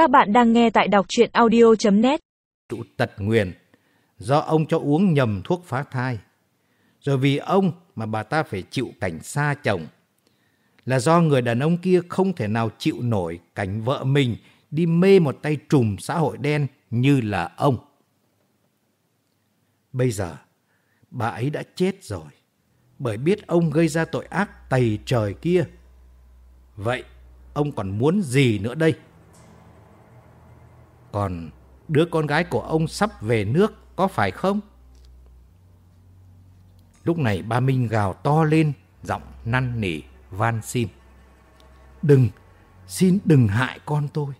Các bạn đang nghe tại đọc chuyện audio.net Chủ tật nguyền do ông cho uống nhầm thuốc phá thai. Rồi vì ông mà bà ta phải chịu cảnh xa chồng. Là do người đàn ông kia không thể nào chịu nổi cảnh vợ mình đi mê một tay trùm xã hội đen như là ông. Bây giờ, bà ấy đã chết rồi, bởi biết ông gây ra tội ác tày trời kia. Vậy, ông còn muốn gì nữa đây? Còn đứa con gái của ông sắp về nước có phải không? Lúc này ba Minh gào to lên, giọng năn nỉ, van xin. Đừng, xin đừng hại con tôi.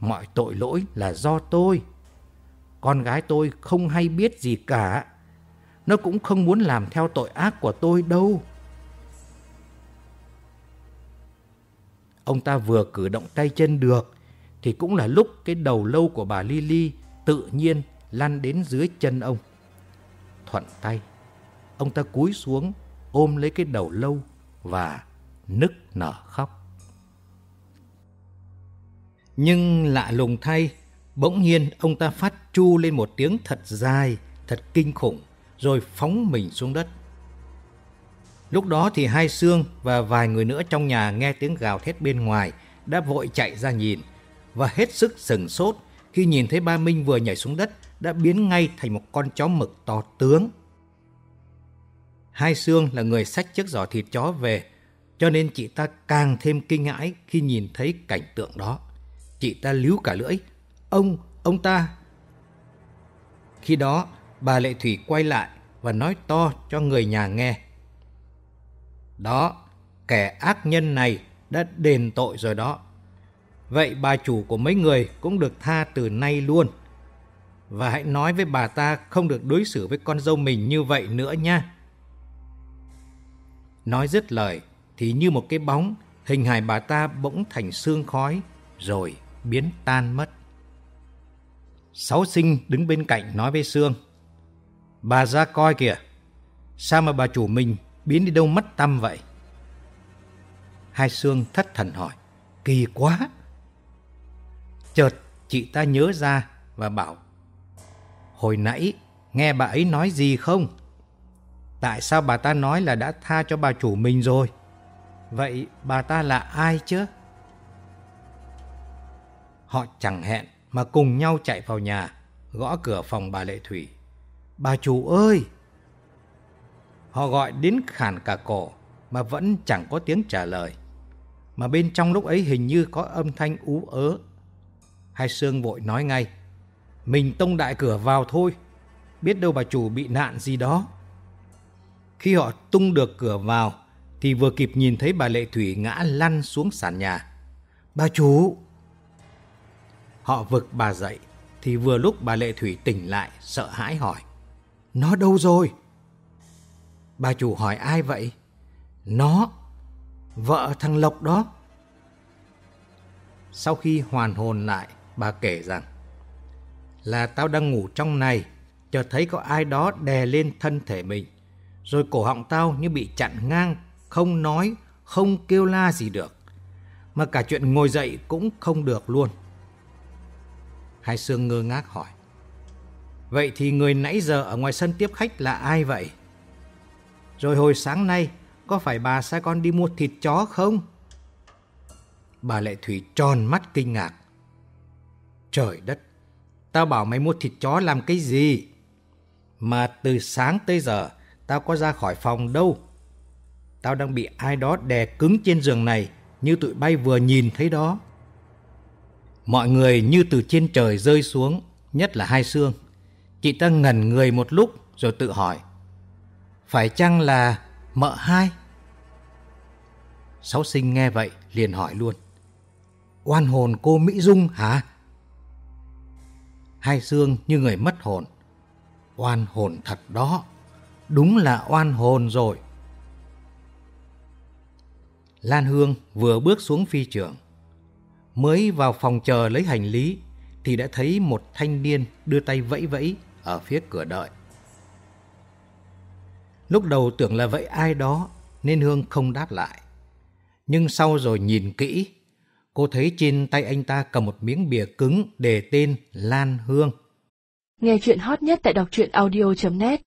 Mọi tội lỗi là do tôi. Con gái tôi không hay biết gì cả. Nó cũng không muốn làm theo tội ác của tôi đâu. Ông ta vừa cử động tay chân được thì cũng là lúc cái đầu lâu của bà Lily tự nhiên lăn đến dưới chân ông. Thuận tay, ông ta cúi xuống ôm lấy cái đầu lâu và nức nở khóc. Nhưng lạ lùng thay, bỗng nhiên ông ta phát chu lên một tiếng thật dài, thật kinh khủng, rồi phóng mình xuống đất. Lúc đó thì hai xương và vài người nữa trong nhà nghe tiếng gào thét bên ngoài đã vội chạy ra nhìn và hết sức sừng sốt khi nhìn thấy ba Minh vừa nhảy xuống đất đã biến ngay thành một con chó mực to tướng. Hai xương là người xách chiếc giỏ thịt chó về, cho nên chị ta càng thêm kinh hãi khi nhìn thấy cảnh tượng đó. Chị ta líu cả lưỡi. Ông, ông ta. Khi đó, bà Lệ Thủy quay lại và nói to cho người nhà nghe. Đó, kẻ ác nhân này đã đền tội rồi đó. Vậy bà chủ của mấy người cũng được tha từ nay luôn. Và hãy nói với bà ta không được đối xử với con dâu mình như vậy nữa nha. Nói dứt lời thì như một cái bóng, hình hài bà ta bỗng thành xương khói rồi biến tan mất. Sáu sinh đứng bên cạnh nói với Sương. Bà ra coi kìa, sao mà bà chủ mình biến đi đâu mất tâm vậy? Hai Sương thất thần hỏi, kỳ quá. Chợt chị ta nhớ ra và bảo Hồi nãy nghe bà ấy nói gì không? Tại sao bà ta nói là đã tha cho bà chủ mình rồi? Vậy bà ta là ai chứ? Họ chẳng hẹn mà cùng nhau chạy vào nhà, gõ cửa phòng bà Lệ Thủy. Bà chủ ơi! Họ gọi đến khản cả cổ mà vẫn chẳng có tiếng trả lời. Mà bên trong lúc ấy hình như có âm thanh ú ớ Hai Sương vội nói ngay. Mình tông đại cửa vào thôi. Biết đâu bà chủ bị nạn gì đó. Khi họ tung được cửa vào, thì vừa kịp nhìn thấy bà Lệ Thủy ngã lăn xuống sàn nhà. Bà chủ! Họ vực bà dậy, thì vừa lúc bà Lệ Thủy tỉnh lại, sợ hãi hỏi. Nó đâu rồi? Bà chủ hỏi, ai vậy? Nó! Vợ thằng Lộc đó. Sau khi hoàn hồn lại bà kể rằng là tao đang ngủ trong này, chợt thấy có ai đó đè lên thân thể mình. Rồi cổ họng tao như bị chặn ngang, không nói, không kêu la gì được. Mà cả chuyện ngồi dậy cũng không được luôn. Hai Sương ngơ ngác hỏi. Vậy thì người nãy giờ ở ngoài sân tiếp khách là ai vậy? Rồi hồi sáng nay, có phải bà sai con đi mua thịt chó không? Bà Lệ Thủy tròn mắt kinh ngạc. Trời đất, tao bảo mày mua thịt chó làm cái gì? Mà từ sáng tới giờ, tao có ra khỏi phòng đâu. Tao đang bị ai đó đè cứng trên giường này, như tụi bay vừa nhìn thấy đó. Mọi người như từ trên trời rơi xuống, nhất là hai xương. Chị ta ngẩn người một lúc rồi tự hỏi. Phải chăng là mợ hai? Sáu sinh nghe vậy liền hỏi luôn. Oan hồn cô Mỹ Dung hả? Hai xương như người mất hồn. Oan hồn thật đó, đúng là oan hồn rồi. Lan Hương vừa bước xuống phi trường. Mới vào phòng chờ lấy hành lý thì đã thấy một thanh niên đưa tay vẫy vẫy ở phía cửa đợi. Lúc đầu tưởng là vẫy ai đó nên Hương không đáp lại. Nhưng sau rồi nhìn kỹ, cô thấy trên tay anh ta cầm một miếng bìa cứng để tên Lan Hương. Nghe chuyện hot nhất tại đọc truyện audio.net